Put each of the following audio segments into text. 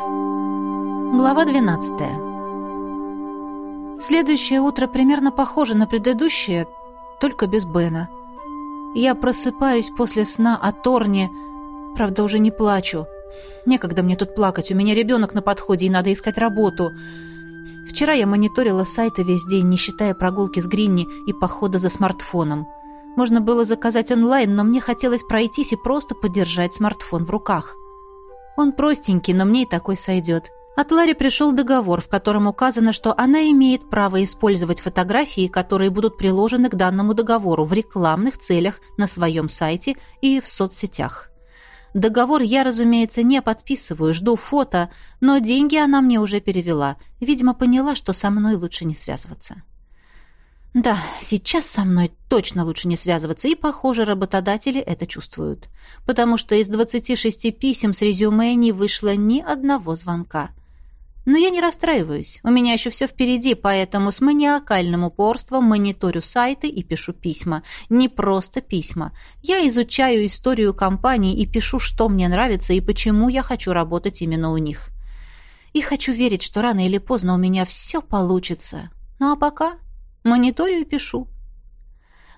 Глава 12. Следующее утро примерно похоже на предыдущее, только без Бена. Я просыпаюсь после сна о Торне, правда, уже не плачу. Некогда мне тут плакать, у меня ребенок на подходе, и надо искать работу. Вчера я мониторила сайты весь день, не считая прогулки с Гринни и похода за смартфоном. Можно было заказать онлайн, но мне хотелось пройтись и просто подержать смартфон в руках. Он простенький, но мне и такой сойдет. От Ларри пришел договор, в котором указано, что она имеет право использовать фотографии, которые будут приложены к данному договору в рекламных целях на своем сайте и в соцсетях. Договор я, разумеется, не подписываю, жду фото, но деньги она мне уже перевела. Видимо, поняла, что со мной лучше не связываться. Да, сейчас со мной точно лучше не связываться, и, похоже, работодатели это чувствуют. Потому что из 26 писем с резюме не вышло ни одного звонка. Но я не расстраиваюсь. У меня еще все впереди, поэтому с маниакальным упорством мониторю сайты и пишу письма. Не просто письма. Я изучаю историю компании и пишу, что мне нравится и почему я хочу работать именно у них. И хочу верить, что рано или поздно у меня все получится. Ну а пока мониторю и пишу.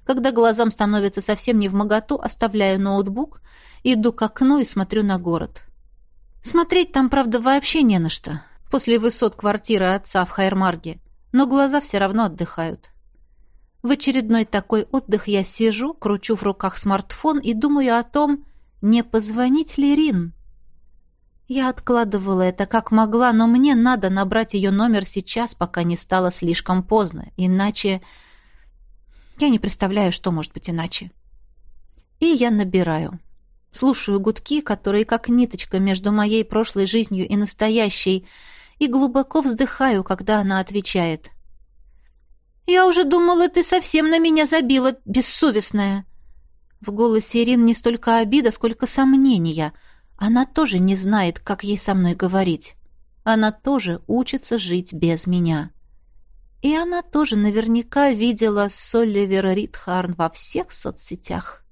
Когда глазам становится совсем не в моготу, оставляю ноутбук, иду к окну и смотрю на город. Смотреть там, правда, вообще не на что после высот квартиры отца в Хайермарге, но глаза все равно отдыхают. В очередной такой отдых я сижу, кручу в руках смартфон и думаю о том, не позвонить ли Рин. Я откладывала это как могла, но мне надо набрать ее номер сейчас, пока не стало слишком поздно, иначе... Я не представляю, что может быть иначе. И я набираю. Слушаю гудки, которые как ниточка между моей прошлой жизнью и настоящей, и глубоко вздыхаю, когда она отвечает. «Я уже думала, ты совсем на меня забила, бессовестная!» В голосе Ирин не столько обида, сколько сомнения. Она тоже не знает, как ей со мной говорить. Она тоже учится жить без меня. И она тоже наверняка видела Соливера Ритхарн во всех соцсетях.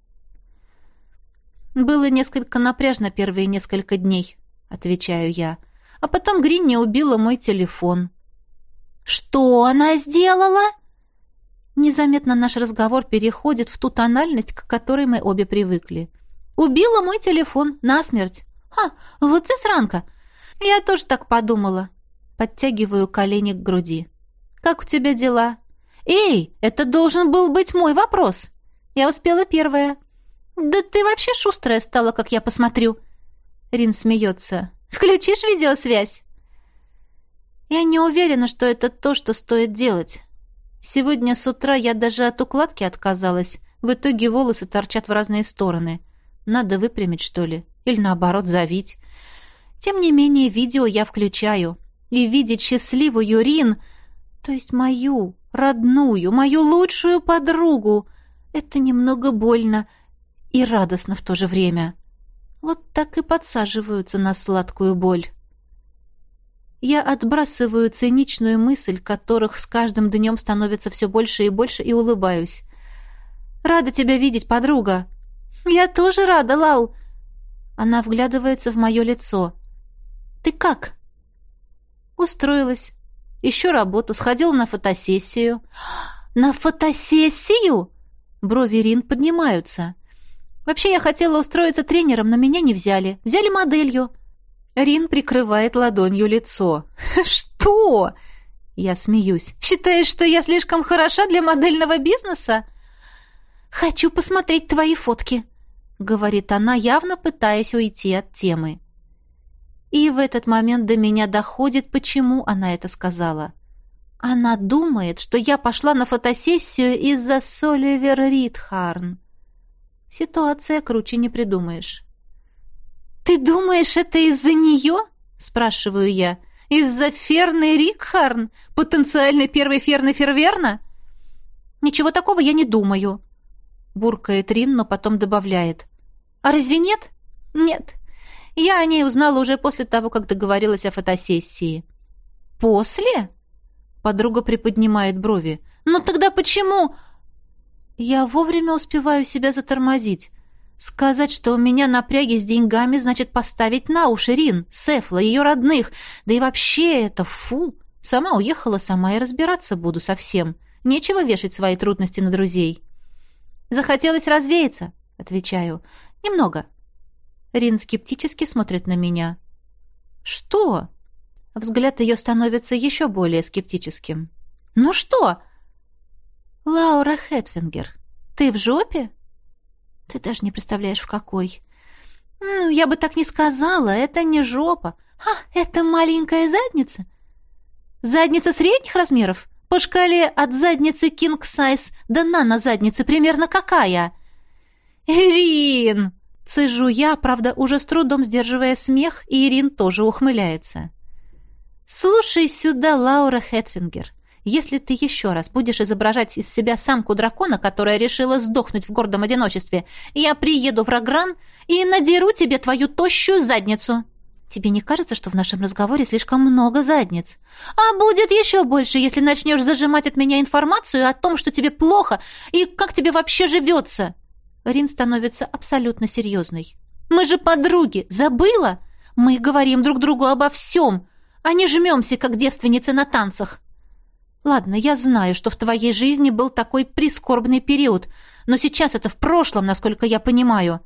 «Было несколько напряжно первые несколько дней», — отвечаю я. — а потом Гринни убила мой телефон. «Что она сделала?» Незаметно наш разговор переходит в ту тональность, к которой мы обе привыкли. «Убила мой телефон насмерть». «Ха, вот здесь ранка. Я тоже так подумала». Подтягиваю колени к груди. «Как у тебя дела?» «Эй, это должен был быть мой вопрос!» Я успела первая. «Да ты вообще шустрая стала, как я посмотрю!» Рин смеется. Включишь видеосвязь?» Я не уверена, что это то, что стоит делать. Сегодня с утра я даже от укладки отказалась. В итоге волосы торчат в разные стороны. Надо выпрямить, что ли? Или наоборот, завить. Тем не менее, видео я включаю. И видеть счастливую Рин, то есть мою, родную, мою лучшую подругу, это немного больно и радостно в то же время. Вот так и подсаживаются на сладкую боль. Я отбрасываю циничную мысль, которых с каждым днем становится все больше и больше, и улыбаюсь. «Рада тебя видеть, подруга!» «Я тоже рада, Лал!» Она вглядывается в мое лицо. «Ты как?» «Устроилась. Ищу работу. Сходила на фотосессию». «На фотосессию?» Брови Рин поднимаются. Вообще я хотела устроиться тренером, но меня не взяли. Взяли моделью. Рин прикрывает ладонью лицо. Что? Я смеюсь. Считаешь, что я слишком хороша для модельного бизнеса? Хочу посмотреть твои фотки, говорит она, явно пытаясь уйти от темы. И в этот момент до меня доходит, почему она это сказала. Она думает, что я пошла на фотосессию из-за Соливер Ридхарн. Ситуация круче не придумаешь. «Ты думаешь, это из-за нее?» — спрашиваю я. «Из-за Ферны Рикхарн, потенциальной первой Ферны Ферверна?» «Ничего такого я не думаю», — буркает Рин, но потом добавляет. «А разве нет?» «Нет. Я о ней узнала уже после того, как договорилась о фотосессии». «После?» Подруга приподнимает брови. «Ну тогда почему?» Я вовремя успеваю себя затормозить. Сказать, что у меня напряги с деньгами, значит поставить на уши Рин, Сефла, ее родных. Да и вообще это фу. Сама уехала, сама и разбираться буду со всем. Нечего вешать свои трудности на друзей. Захотелось развеяться, отвечаю. Немного. Рин скептически смотрит на меня. Что? Взгляд ее становится еще более скептическим. Ну что? Лаура Хэтфингер, ты в жопе? Ты даже не представляешь, в какой. Ну, я бы так не сказала, это не жопа. А, это маленькая задница. Задница средних размеров? По шкале от задницы king size до нано задницы примерно какая? Ирин! Цежу я, правда, уже с трудом сдерживая смех, и Ирин тоже ухмыляется. «Слушай сюда, Лаура Хэтфингер. Если ты еще раз будешь изображать из себя самку дракона, которая решила сдохнуть в гордом одиночестве, я приеду в Рагран и надеру тебе твою тощую задницу. Тебе не кажется, что в нашем разговоре слишком много задниц? А будет еще больше, если начнешь зажимать от меня информацию о том, что тебе плохо и как тебе вообще живется. Рин становится абсолютно серьезной. Мы же подруги, забыла? Мы говорим друг другу обо всем, а не жмемся, как девственницы на танцах. Ладно, я знаю, что в твоей жизни был такой прискорбный период, но сейчас это в прошлом, насколько я понимаю.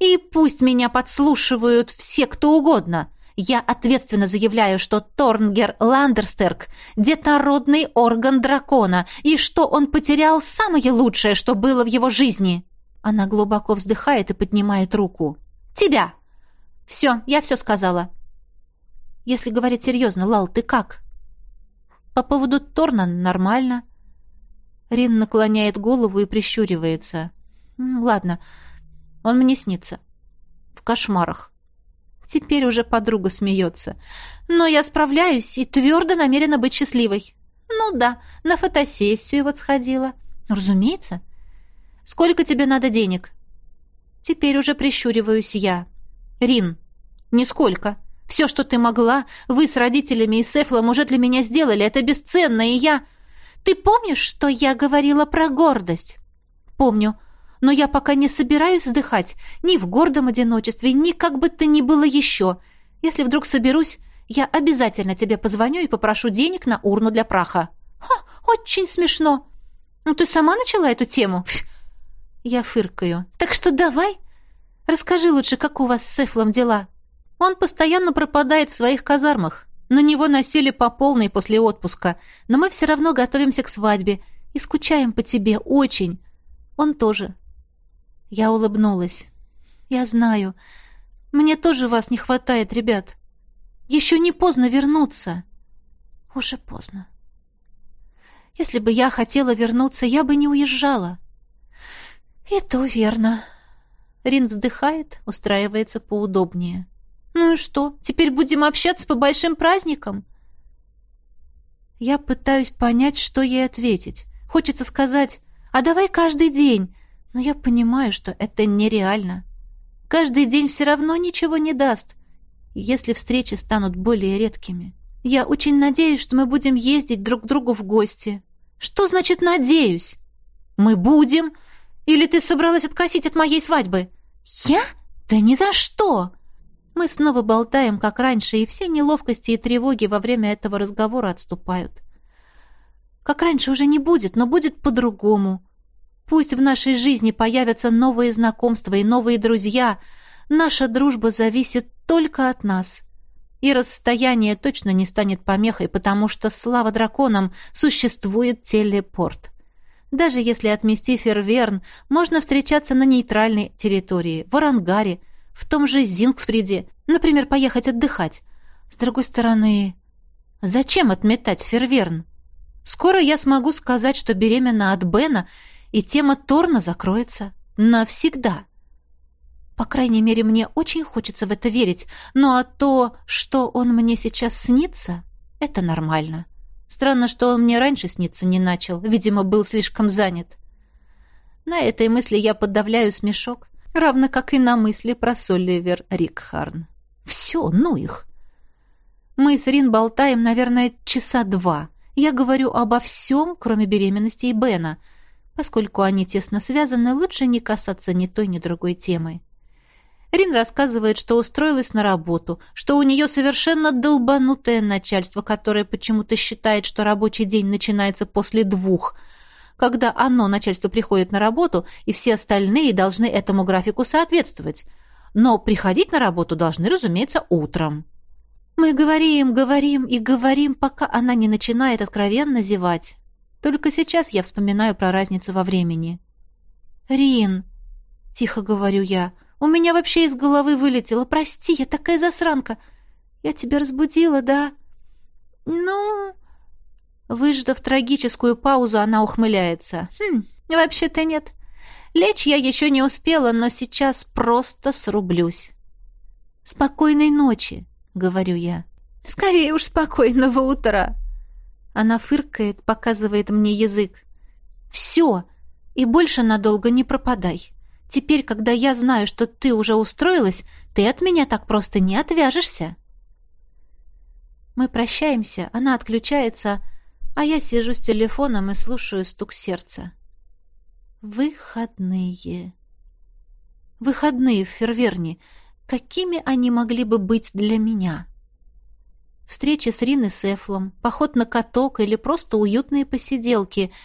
И пусть меня подслушивают все, кто угодно. Я ответственно заявляю, что Торнгер Ландерстерк – детородный орган дракона, и что он потерял самое лучшее, что было в его жизни. Она глубоко вздыхает и поднимает руку. «Тебя!» «Все, я все сказала». «Если говорить серьезно, Лал, ты как?» По поводу Торна нормально. Рин наклоняет голову и прищуривается. Ладно, он мне снится. В кошмарах. Теперь уже подруга смеется. Но я справляюсь и твердо намерена быть счастливой. Ну да, на фотосессию вот сходила. Разумеется. Сколько тебе надо денег? Теперь уже прищуриваюсь я. Рин, нисколько. Все, что ты могла, вы с родителями и Сефлом уже для меня сделали. Это бесценно, и я... Ты помнишь, что я говорила про гордость? Помню. Но я пока не собираюсь вздыхать ни в гордом одиночестве, ни как бы то ни было еще. Если вдруг соберусь, я обязательно тебе позвоню и попрошу денег на урну для праха. Ха, очень смешно. Ну ты сама начала эту тему? Я фыркаю. Так что давай, расскажи лучше, как у вас с Сефлом дела. Он постоянно пропадает в своих казармах. На него носили по полной после отпуска, но мы все равно готовимся к свадьбе и скучаем по тебе очень. Он тоже. Я улыбнулась. Я знаю. Мне тоже вас не хватает, ребят. Еще не поздно вернуться. Уже поздно. Если бы я хотела вернуться, я бы не уезжала. И то верно. Рин вздыхает, устраивается поудобнее. «Ну и что? Теперь будем общаться по большим праздникам?» Я пытаюсь понять, что ей ответить. Хочется сказать «А давай каждый день», но я понимаю, что это нереально. Каждый день все равно ничего не даст, если встречи станут более редкими. Я очень надеюсь, что мы будем ездить друг к другу в гости. Что значит «надеюсь»? Мы будем? Или ты собралась откосить от моей свадьбы? Я? Да ни за что! Мы снова болтаем, как раньше, и все неловкости и тревоги во время этого разговора отступают. Как раньше уже не будет, но будет по-другому. Пусть в нашей жизни появятся новые знакомства и новые друзья. Наша дружба зависит только от нас. И расстояние точно не станет помехой, потому что, слава драконам, существует телепорт. Даже если отмести Ферверн, можно встречаться на нейтральной территории, в Орангаре, в том же Зингспреде, например, поехать отдыхать. С другой стороны, зачем отметать Ферверн? Скоро я смогу сказать, что беременна от Бена, и тема Торна закроется. Навсегда. По крайней мере, мне очень хочется в это верить, но а то, что он мне сейчас снится, это нормально. Странно, что он мне раньше сниться не начал, видимо, был слишком занят. На этой мысли я подавляю смешок равно как и на мысли про Соливер Рикхарн. Все, ну их. Мы с Рин болтаем, наверное, часа два. Я говорю обо всем, кроме беременности и Бена. Поскольку они тесно связаны, лучше не касаться ни той, ни другой темы. Рин рассказывает, что устроилась на работу, что у нее совершенно долбанутое начальство, которое почему-то считает, что рабочий день начинается после двух, когда оно, начальство, приходит на работу, и все остальные должны этому графику соответствовать. Но приходить на работу должны, разумеется, утром. Мы говорим, говорим и говорим, пока она не начинает откровенно зевать. Только сейчас я вспоминаю про разницу во времени. «Рин», — тихо говорю я, — у меня вообще из головы вылетело. Прости, я такая засранка. Я тебя разбудила, да? Ну... Выждав трагическую паузу, она ухмыляется. Хм, вообще-то нет. Лечь я еще не успела, но сейчас просто срублюсь. «Спокойной ночи», — говорю я. «Скорее уж спокойного утра». Она фыркает, показывает мне язык. «Все, и больше надолго не пропадай». Теперь, когда я знаю, что ты уже устроилась, ты от меня так просто не отвяжешься. Мы прощаемся, она отключается, а я сижу с телефоном и слушаю стук сердца. Выходные. Выходные в Ферверне. Какими они могли бы быть для меня? Встречи с Риной Сефлом, поход на каток или просто уютные посиделки —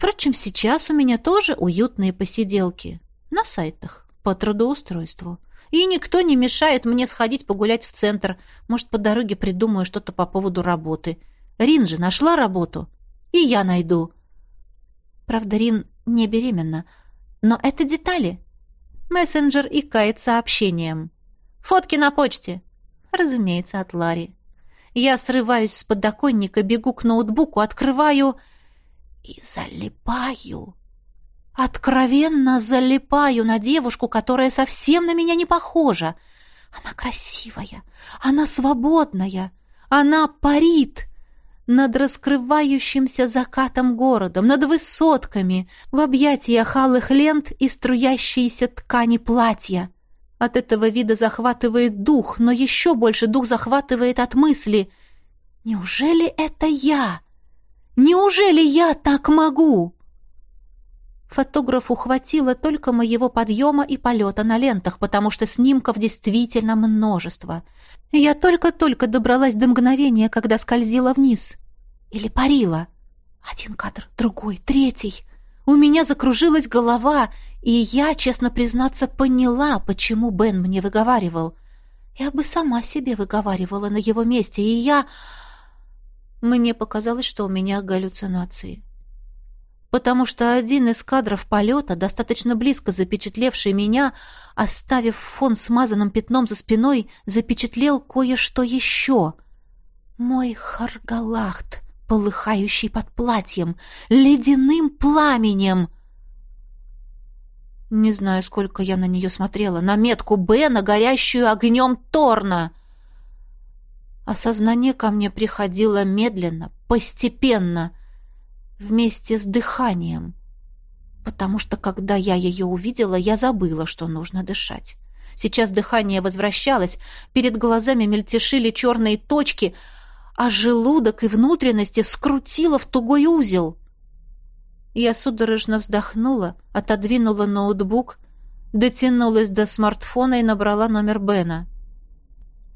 Впрочем, сейчас у меня тоже уютные посиделки. На сайтах. По трудоустройству. И никто не мешает мне сходить погулять в центр. Может, по дороге придумаю что-то по поводу работы. Рин же нашла работу. И я найду. Правда, Рин не беременна. Но это детали. Мессенджер и кает сообщением. «Фотки на почте». Разумеется, от Ларри. Я срываюсь с подоконника, бегу к ноутбуку, открываю и залипаю. Откровенно залипаю на девушку, которая совсем на меня не похожа. Она красивая, она свободная, она парит над раскрывающимся закатом городом, над высотками, в объятиях алых лент и струящиеся ткани платья. От этого вида захватывает дух, но еще больше дух захватывает от мысли. «Неужели это я?» Неужели я так могу? Фотографу хватило только моего подъема и полета на лентах, потому что снимков действительно множество. Я только-только добралась до мгновения, когда скользила вниз. Или парила. Один кадр, другой, третий. У меня закружилась голова, и я, честно признаться, поняла, почему Бен мне выговаривал. Я бы сама себе выговаривала на его месте, и я... Мне показалось, что у меня галлюцинации. Потому что один из кадров полета, достаточно близко запечатлевший меня, оставив фон смазанным пятном за спиной, запечатлел кое-что еще. Мой харгалахт, полыхающий под платьем, ледяным пламенем — не знаю, сколько я на нее смотрела. На метку Бена, горящую огнем Торна. Осознание ко мне приходило медленно, постепенно, вместе с дыханием. Потому что, когда я ее увидела, я забыла, что нужно дышать. Сейчас дыхание возвращалось, перед глазами мельтешили черные точки, а желудок и внутренности скрутило в тугой узел. Я судорожно вздохнула, отодвинула ноутбук, дотянулась до смартфона и набрала номер Бена.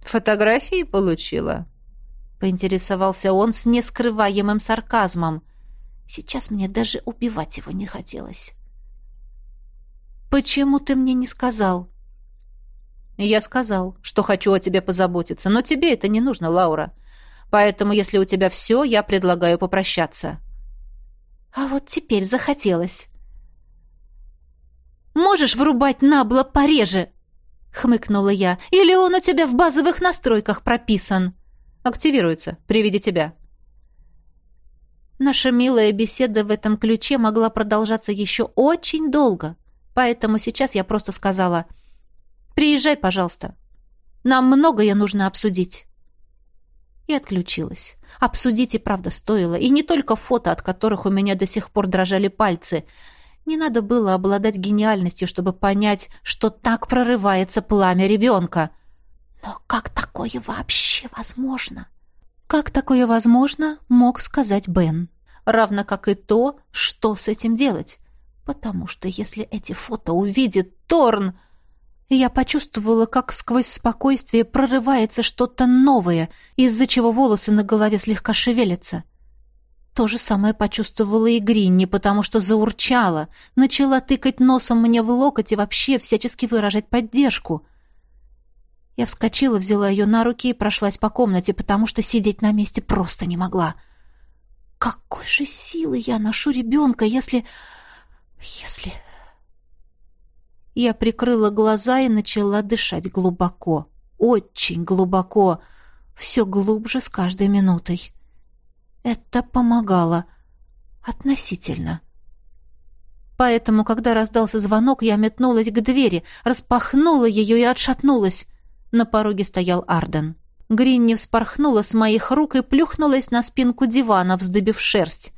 «Фотографии получила?» Поинтересовался он с нескрываемым сарказмом. Сейчас мне даже убивать его не хотелось. «Почему ты мне не сказал?» «Я сказал, что хочу о тебе позаботиться, но тебе это не нужно, Лаура. Поэтому, если у тебя все, я предлагаю попрощаться». «А вот теперь захотелось». «Можешь врубать набло пореже?» хмыкнула я. Или он у тебя в базовых настройках прописан? Активируется при виде тебя. Наша милая беседа в этом ключе могла продолжаться еще очень долго, поэтому сейчас я просто сказала «Приезжай, пожалуйста. Нам многое нужно обсудить». И отключилась. Обсудить и правда стоило, и не только фото, от которых у меня до сих пор дрожали пальцы — не надо было обладать гениальностью, чтобы понять, что так прорывается пламя ребенка. Но как такое вообще возможно? Как такое возможно, мог сказать Бен. Равно как и то, что с этим делать. Потому что если эти фото увидит Торн... Я почувствовала, как сквозь спокойствие прорывается что-то новое, из-за чего волосы на голове слегка шевелятся. То же самое почувствовала и Гринни, потому что заурчала, начала тыкать носом мне в локоть и вообще всячески выражать поддержку. Я вскочила, взяла ее на руки и прошлась по комнате, потому что сидеть на месте просто не могла. Какой же силы я ношу ребенка, если... если... Я прикрыла глаза и начала дышать глубоко. Очень глубоко. Все глубже с каждой минутой. Это помогало. Относительно. Поэтому, когда раздался звонок, я метнулась к двери, распахнула ее и отшатнулась. На пороге стоял Арден. Гринни вспорхнула с моих рук и плюхнулась на спинку дивана, вздыбив шерсть.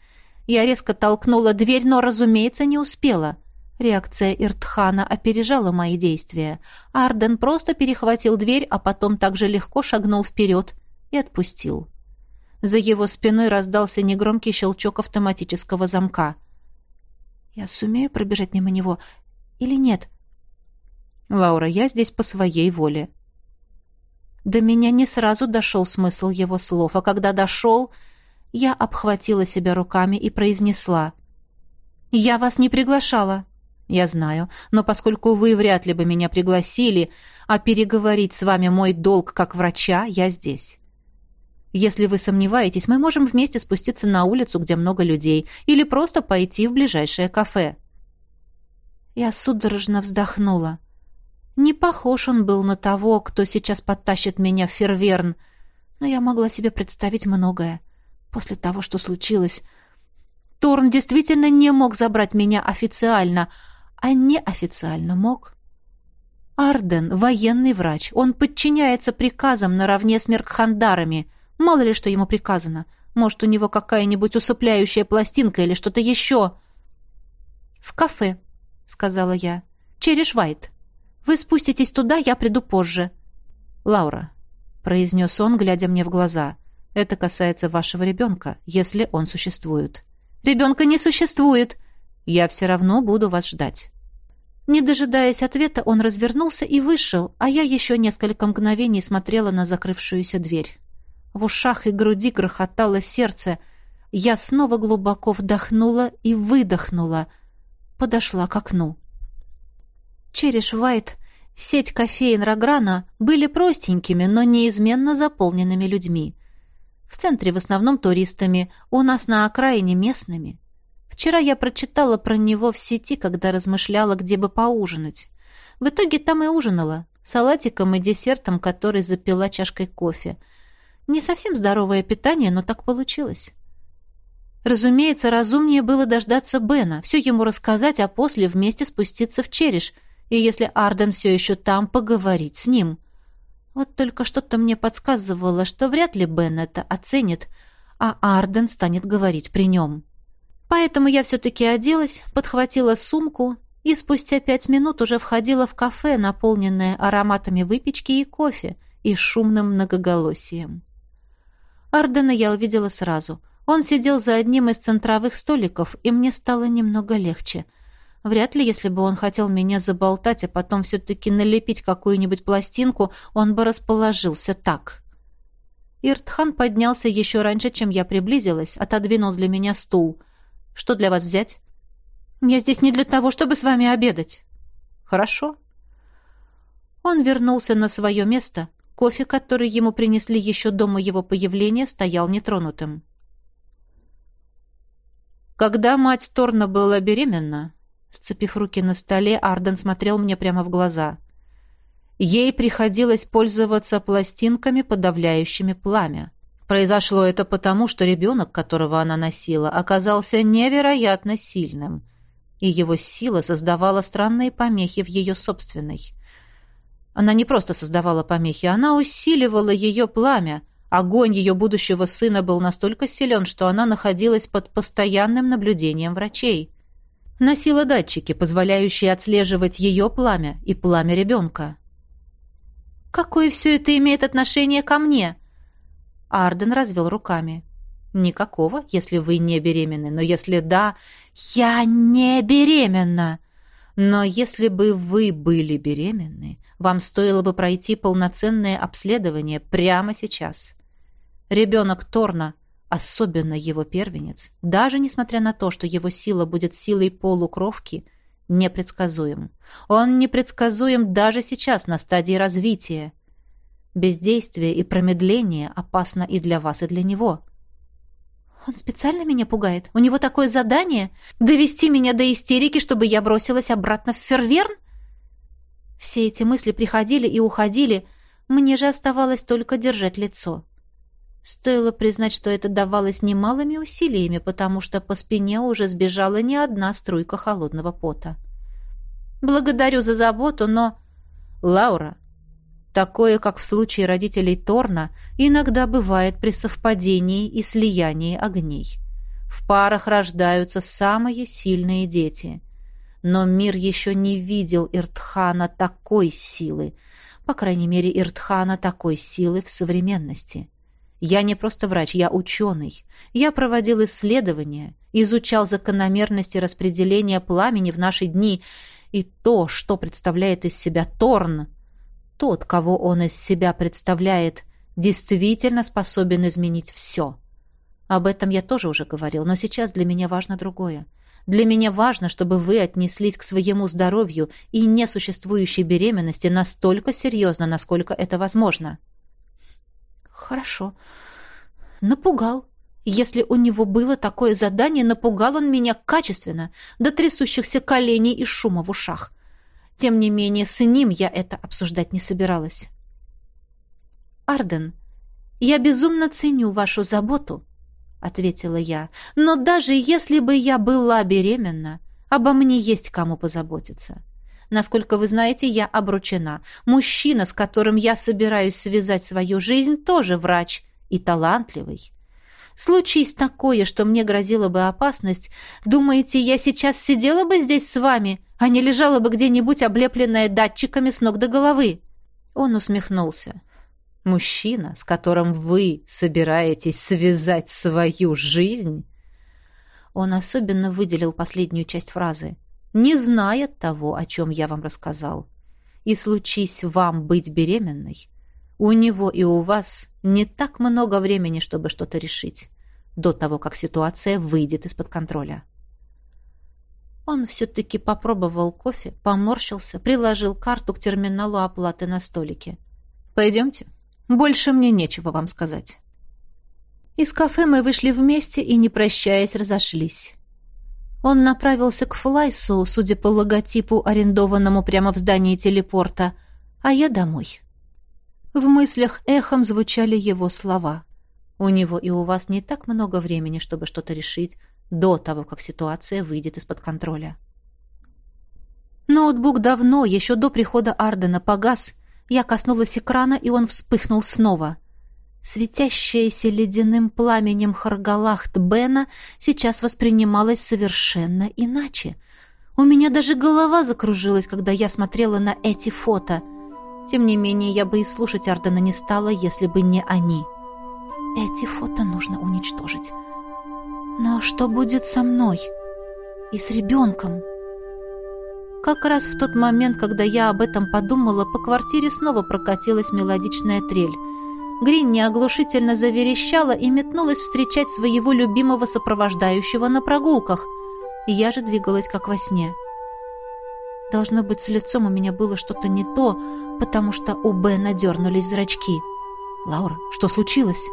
Я резко толкнула дверь, но, разумеется, не успела. Реакция Иртхана опережала мои действия. Арден просто перехватил дверь, а потом также легко шагнул вперед и отпустил. За его спиной раздался негромкий щелчок автоматического замка. «Я сумею пробежать мимо него или нет?» «Лаура, я здесь по своей воле». До меня не сразу дошел смысл его слов, а когда дошел, я обхватила себя руками и произнесла. «Я вас не приглашала». «Я знаю, но поскольку вы вряд ли бы меня пригласили, а переговорить с вами мой долг как врача, я здесь. Если вы сомневаетесь, мы можем вместе спуститься на улицу, где много людей, или просто пойти в ближайшее кафе». Я судорожно вздохнула. Не похож он был на того, кто сейчас подтащит меня в Ферверн, но я могла себе представить многое. После того, что случилось, Торн действительно не мог забрать меня официально — а неофициально мог. Арден — военный врач. Он подчиняется приказам наравне с меркхандарами. Мало ли, что ему приказано. Может, у него какая-нибудь усыпляющая пластинка или что-то еще. «В кафе», — сказала я. «Череш Вайт. Вы спуститесь туда, я приду позже». «Лаура», — произнес он, глядя мне в глаза, — «это касается вашего ребенка, если он существует». «Ребенка не существует!» Я все равно буду вас ждать». Не дожидаясь ответа, он развернулся и вышел, а я еще несколько мгновений смотрела на закрывшуюся дверь. В ушах и груди грохотало сердце. Я снова глубоко вдохнула и выдохнула. Подошла к окну. Череш Вайт, сеть кофеин Рограна были простенькими, но неизменно заполненными людьми. В центре в основном туристами, у нас на окраине местными. Вчера я прочитала про него в сети, когда размышляла, где бы поужинать. В итоге там и ужинала. Салатиком и десертом, который запила чашкой кофе. Не совсем здоровое питание, но так получилось. Разумеется, разумнее было дождаться Бена, все ему рассказать, а после вместе спуститься в Череш, и если Арден все еще там, поговорить с ним. Вот только что-то мне подсказывало, что вряд ли Бен это оценит, а Арден станет говорить при нем. Поэтому я все-таки оделась, подхватила сумку и спустя пять минут уже входила в кафе, наполненное ароматами выпечки и кофе и шумным многоголосием. Ардена я увидела сразу. Он сидел за одним из центровых столиков, и мне стало немного легче. Вряд ли, если бы он хотел меня заболтать, а потом все-таки налепить какую-нибудь пластинку, он бы расположился так. Иртхан поднялся еще раньше, чем я приблизилась, отодвинул для меня стул. Что для вас взять? Я здесь не для того, чтобы с вами обедать. Хорошо. Он вернулся на свое место. Кофе, который ему принесли еще до моего появления, стоял нетронутым. Когда мать Торна была беременна, сцепив руки на столе, Арден смотрел мне прямо в глаза. Ей приходилось пользоваться пластинками, подавляющими пламя. Произошло это потому, что ребенок, которого она носила, оказался невероятно сильным, и его сила создавала странные помехи в ее собственной. Она не просто создавала помехи, она усиливала ее пламя. Огонь ее будущего сына был настолько силен, что она находилась под постоянным наблюдением врачей. Носила датчики, позволяющие отслеживать ее пламя и пламя ребенка. «Какое все это имеет отношение ко мне?» Арден развел руками. «Никакого, если вы не беременны. Но если да, я не беременна. Но если бы вы были беременны, Вам стоило бы пройти полноценное обследование прямо сейчас. Ребенок Торна, особенно его первенец, даже несмотря на то, что его сила будет силой полукровки, непредсказуем. Он непредсказуем даже сейчас на стадии развития. Бездействие и промедление опасно и для вас, и для него. Он специально меня пугает. У него такое задание — довести меня до истерики, чтобы я бросилась обратно в Ферверн? Все эти мысли приходили и уходили. Мне же оставалось только держать лицо. Стоило признать, что это давалось немалыми усилиями, потому что по спине уже сбежала не одна струйка холодного пота. «Благодарю за заботу, но...» «Лаура, такое, как в случае родителей Торна, иногда бывает при совпадении и слиянии огней. В парах рождаются самые сильные дети. Но мир еще не видел Иртхана такой силы, по крайней мере, Иртхана такой силы в современности». Я не просто врач, я ученый. Я проводил исследования, изучал закономерности распределения пламени в наши дни и то, что представляет из себя Торн. Тот, кого он из себя представляет, действительно способен изменить все. Об этом я тоже уже говорил, но сейчас для меня важно другое. Для меня важно, чтобы вы отнеслись к своему здоровью и несуществующей беременности настолько серьезно, насколько это возможно. Хорошо. Напугал. Если у него было такое задание, напугал он меня качественно, до трясущихся коленей и шума в ушах. Тем не менее, с ним я это обсуждать не собиралась. «Арден, я безумно ценю вашу заботу», — ответила я. «Но даже если бы я была беременна, обо мне есть кому позаботиться. Насколько вы знаете, я обручена. Мужчина, с которым я собираюсь связать свою жизнь, тоже врач и талантливый. Случись такое, что мне грозила бы опасность, думаете, я сейчас сидела бы здесь с вами, а не лежала бы где-нибудь облепленная датчиками с ног до головы?» Он усмехнулся. «Мужчина, с которым вы собираетесь связать свою жизнь?» Он особенно выделил последнюю часть фразы не знает того, о чем я вам рассказал. И случись вам быть беременной, у него и у вас не так много времени, чтобы что-то решить, до того, как ситуация выйдет из-под контроля. Он все-таки попробовал кофе, поморщился, приложил карту к терминалу оплаты на столике. «Пойдемте. Больше мне нечего вам сказать». Из кафе мы вышли вместе и, не прощаясь, разошлись. Он направился к Флайсу, судя по логотипу, арендованному прямо в здании телепорта, а я домой. В мыслях эхом звучали его слова. «У него и у вас не так много времени, чтобы что-то решить до того, как ситуация выйдет из-под контроля». Ноутбук давно, еще до прихода Ардена, погас. Я коснулась экрана, и он вспыхнул снова — Светящаяся ледяным пламенем Харгалахт Бена сейчас воспринималась совершенно иначе. У меня даже голова закружилась, когда я смотрела на эти фото. Тем не менее, я бы и слушать Ардена не стала, если бы не они. Эти фото нужно уничтожить. Но что будет со мной? И с ребенком? Как раз в тот момент, когда я об этом подумала, по квартире снова прокатилась мелодичная трель. Гринни оглушительно заверещала и метнулась встречать своего любимого сопровождающего на прогулках. Я же двигалась как во сне. Должно быть, с лицом у меня было что-то не то, потому что у Бена дернулись зрачки. «Лаура, что случилось?»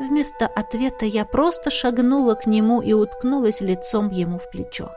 Вместо ответа я просто шагнула к нему и уткнулась лицом ему в плечо.